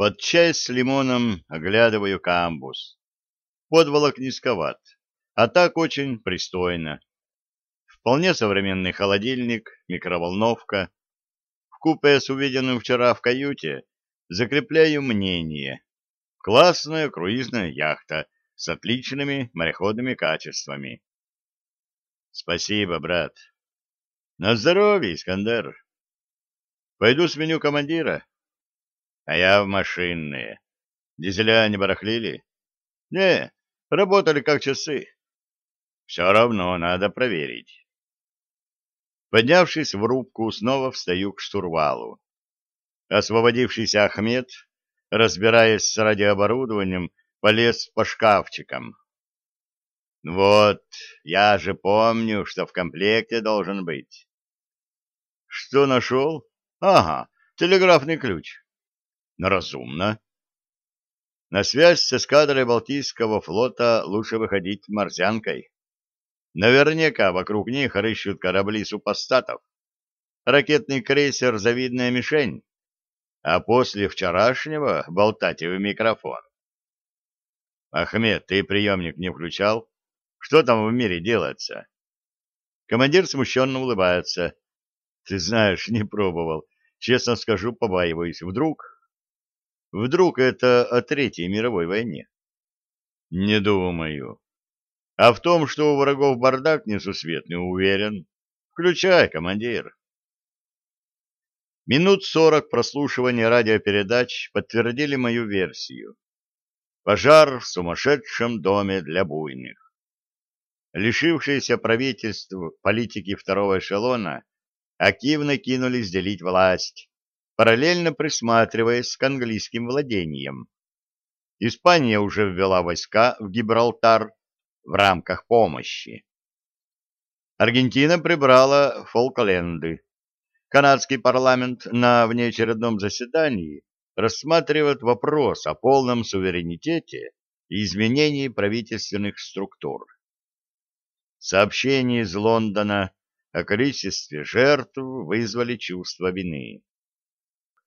Под чай с лимоном оглядываю камбус. Подволок низковат, а так очень пристойно. Вполне современный холодильник, микроволновка. В купе с увиденным вчера в каюте закрепляю мнение. Классная круизная яхта с отличными мореходными качествами. Спасибо, брат. На здоровье, Искандер. Пойду сменю командира. А я в машинные. Дизеля не барахлили? Не, работали как часы. Все равно надо проверить. Поднявшись в рубку, снова встаю к штурвалу. Освободившийся Ахмед, разбираясь с радиооборудованием, полез по шкафчикам. Вот, я же помню, что в комплекте должен быть. Что нашел? Ага, телеграфный ключ. Разумно. На связь с эскадрой Балтийского флота лучше выходить морзянкой. Наверняка вокруг них рыщут корабли супостатов. Ракетный крейсер — завидная мишень. А после вчерашнего болтать в микрофон. Ахмед, ты приемник не включал? Что там в мире делается? Командир смущенно улыбается. Ты знаешь, не пробовал. Честно скажу, побаиваюсь. Вдруг... Вдруг это о Третьей мировой войне? Не думаю. А в том, что у врагов бардак несусветный, уверен. Включай, командир. Минут сорок прослушивания радиопередач подтвердили мою версию. Пожар в сумасшедшем доме для буйных. Лишившиеся правительств политики второго эшелона активно кинулись делить власть, параллельно присматриваясь к английским владениям. Испания уже ввела войска в Гибралтар в рамках помощи. Аргентина прибрала Фолкленды. Канадский парламент на внеочередном заседании рассматривает вопрос о полном суверенитете и изменении правительственных структур. Сообщение из Лондона о количестве жертв вызвали чувство вины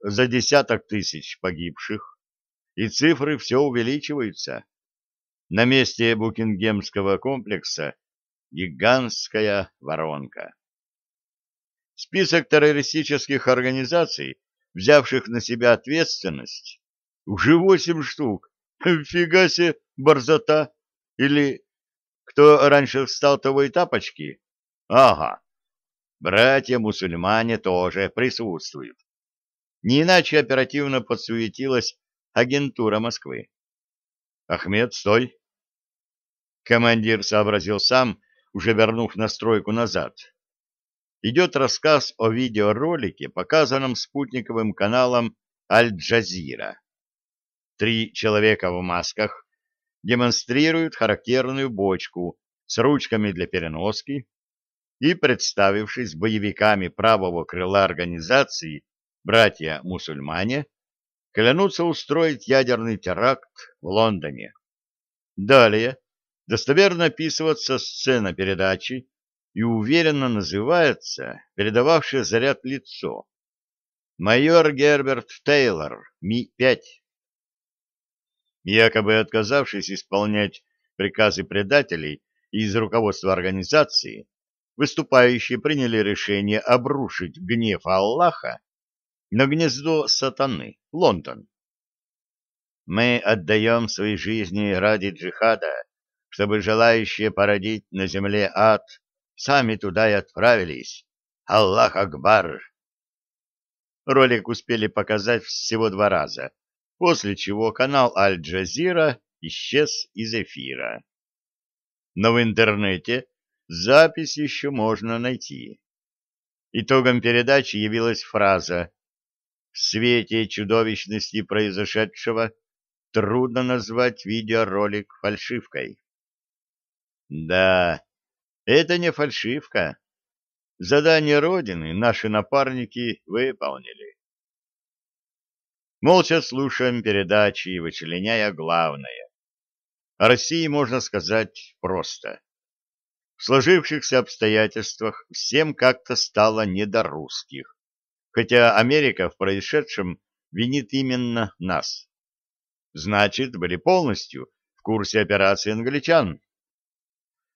за десяток тысяч погибших, и цифры все увеличиваются. На месте Букингемского комплекса гигантская воронка. Список террористических организаций, взявших на себя ответственность, уже восемь штук. Фига себе, борзота! Или кто раньше встал, того и тапочки? Ага, братья-мусульмане тоже присутствуют не иначе оперативно подсуетилась агентура Москвы. «Ахмед, стой!» Командир сообразил сам, уже вернув настройку назад. Идет рассказ о видеоролике, показанном спутниковым каналом Аль-Джазира. Три человека в масках демонстрируют характерную бочку с ручками для переноски и, представившись боевиками правого крыла организации, братья-мусульмане клянутся устроить ядерный теракт в Лондоне. Далее достоверно описывается сцена передачи и уверенно называется передававшее заряд лицо. Майор Герберт Тейлор, Ми-5. Якобы отказавшись исполнять приказы предателей из руководства организации, выступающие приняли решение обрушить гнев Аллаха на гнездо сатаны, Лондон. Мы отдаем свои жизни ради джихада, чтобы желающие породить на земле ад сами туда и отправились. Аллах Акбар! Ролик успели показать всего два раза, после чего канал Аль-Джазира исчез из эфира. Но в интернете запись еще можно найти. Итогом передачи явилась фраза в свете чудовищности произошедшего трудно назвать видеоролик фальшивкой. Да, это не фальшивка. Задание Родины наши напарники выполнили. Молча слушаем передачи, вычленяя главное. О России можно сказать просто. В сложившихся обстоятельствах всем как-то стало не до русских хотя Америка в происшедшем винит именно нас. Значит, были полностью в курсе операции англичан.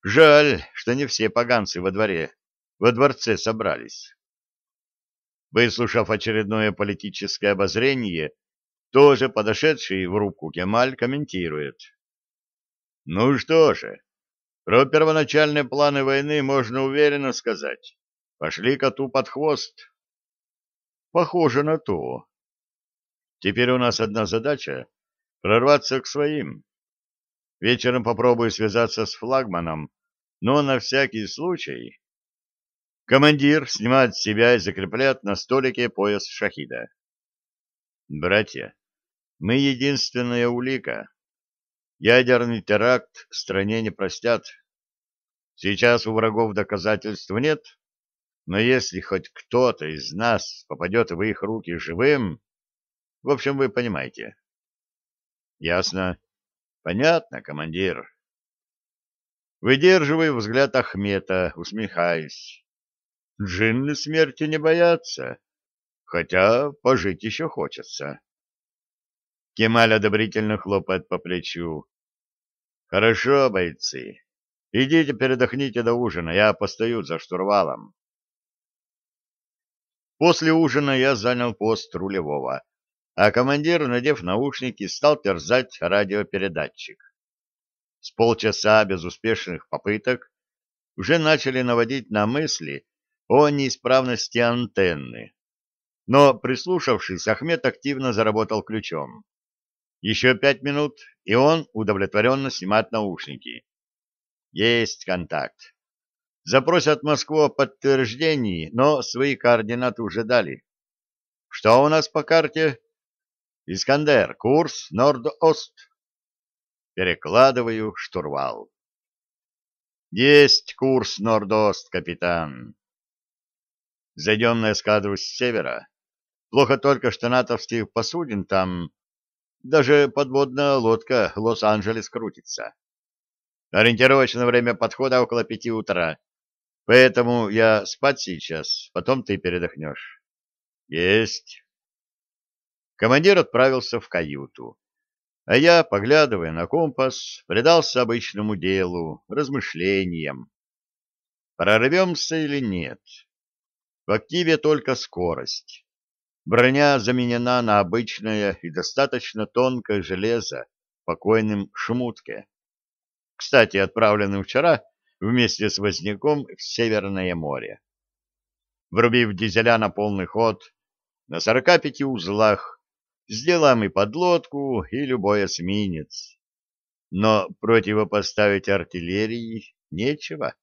Жаль, что не все поганцы во дворе, во дворце собрались. Выслушав очередное политическое обозрение, тоже подошедший в рубку Кемаль комментирует. Ну что же, про первоначальные планы войны можно уверенно сказать. Пошли коту под хвост. Похоже на то. Теперь у нас одна задача — прорваться к своим. Вечером попробую связаться с флагманом, но на всякий случай Командир снимает с себя и закрепляет на столике пояс шахида. Братья, мы единственная улика. Ядерный теракт стране не простят. Сейчас у врагов доказательств нет, но если хоть кто-то из нас попадет в их руки живым, в общем, вы понимаете. Ясно. Понятно, командир. Выдерживаю взгляд Ахмета, усмехаясь. Джинны смерти не боятся, хотя пожить еще хочется. Кемаль одобрительно хлопает по плечу. Хорошо, бойцы. Идите передохните до ужина, я постою за штурвалом. После ужина я занял пост рулевого, а командир, надев наушники, стал терзать радиопередатчик. С полчаса безуспешных попыток уже начали наводить на мысли о неисправности антенны. Но, прислушавшись, Ахмед активно заработал ключом. Еще пять минут, и он удовлетворенно снимает наушники. Есть контакт. Запросят Москву о подтверждении, но свои координаты уже дали. Что у нас по карте? Искандер, курс Норд-Ост. Перекладываю штурвал. Есть курс Норд-Ост, капитан. Зайдем на эскадру с севера. Плохо только, что натовских посудин там... Даже подводная лодка Лос-Анджелес крутится. Ориентировочное время подхода около пяти утра. Поэтому я спать сейчас, потом ты передохнешь. Есть. Командир отправился в каюту. А я, поглядывая на компас, предался обычному делу, размышлениям. Прорвемся или нет? В активе только скорость. Броня заменена на обычное и достаточно тонкое железо покойным Шмутке. Кстати, отправленным вчера вместе с Возняком в Северное море. Врубив дизеля на полный ход, на 45 узлах сделаем и подлодку, и любой эсминец. Но противопоставить артиллерии нечего.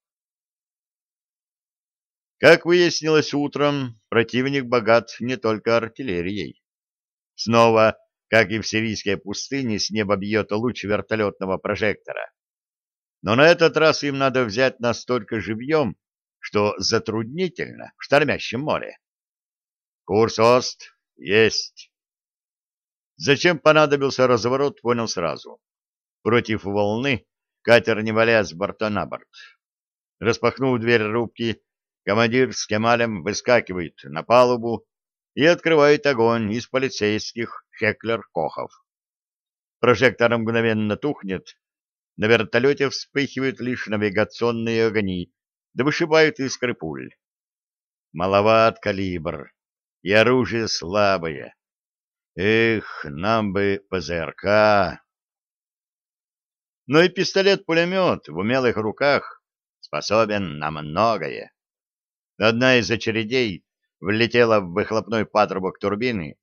Как выяснилось утром, противник богат не только артиллерией. Снова, как и в сирийской пустыне, с неба бьет луч вертолетного прожектора. Но на этот раз им надо взять настолько живьем, что затруднительно в штормящем море. Курс Ост есть. Зачем понадобился разворот, понял сразу. Против волны катер не валяет с борта на борт. Распахнув дверь рубки, командир с Кемалем выскакивает на палубу и открывает огонь из полицейских Хеклер-Кохов. Прожектор мгновенно тухнет, на вертолете вспыхивают лишь навигационные огни, да вышибают искры пуль. Маловат калибр, и оружие слабое. Эх, нам бы ПЗРК. Но и пистолет-пулемет в умелых руках способен на многое. Одна из очередей влетела в выхлопной патрубок турбины,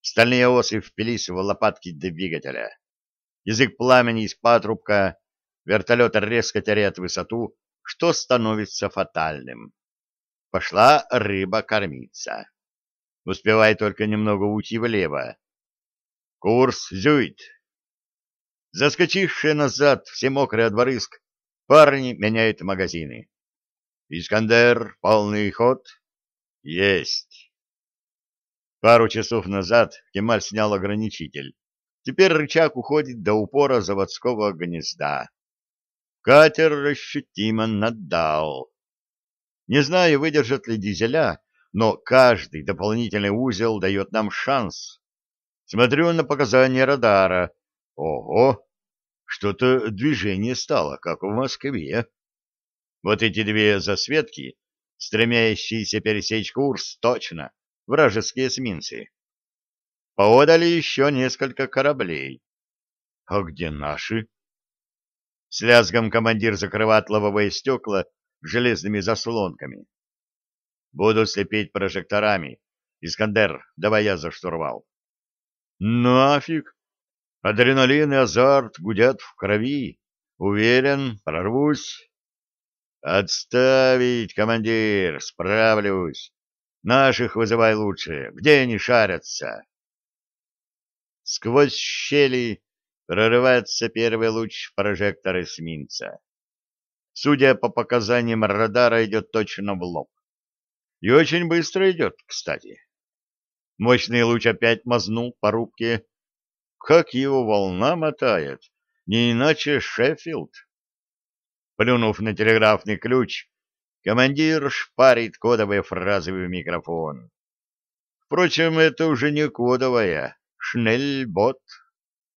стальные осы впились в лопатки двигателя. Язык пламени из патрубка, вертолет резко теряет высоту, что становится фатальным. Пошла рыба кормиться. Успевай только немного уйти влево. Курс зюит. Заскочившие назад, все мокрые от брызг, парни меняют магазины. Искандер, полный ход? Есть. Пару часов назад Кемаль снял ограничитель. Теперь рычаг уходит до упора заводского гнезда. Катер ощутимо наддал. Не знаю, выдержат ли дизеля, но каждый дополнительный узел дает нам шанс. Смотрю на показания радара. Ого! Что-то движение стало, как в Москве. Вот эти две засветки, стремящиеся пересечь курс, точно, вражеские эсминцы. Поодали еще несколько кораблей. А где наши? С лязгом командир закрывает лобовые стекла железными заслонками. Буду слепить прожекторами. Искандер, давай я за штурвал. Нафиг! Адреналин и азарт гудят в крови. Уверен, прорвусь. Отставить, командир, справлюсь. Наших вызывай лучше. Где они шарятся? Сквозь щели прорывается первый луч прожектора эсминца. Судя по показаниям радара, идет точно в лоб. И очень быстро идет, кстати. Мощный луч опять мазнул по рубке. Как его волна мотает, не иначе Шеффилд. Плюнув на телеграфный ключ, командир шпарит кодовые фразы в микрофон. Впрочем, это уже не кодовая, Schnellbot.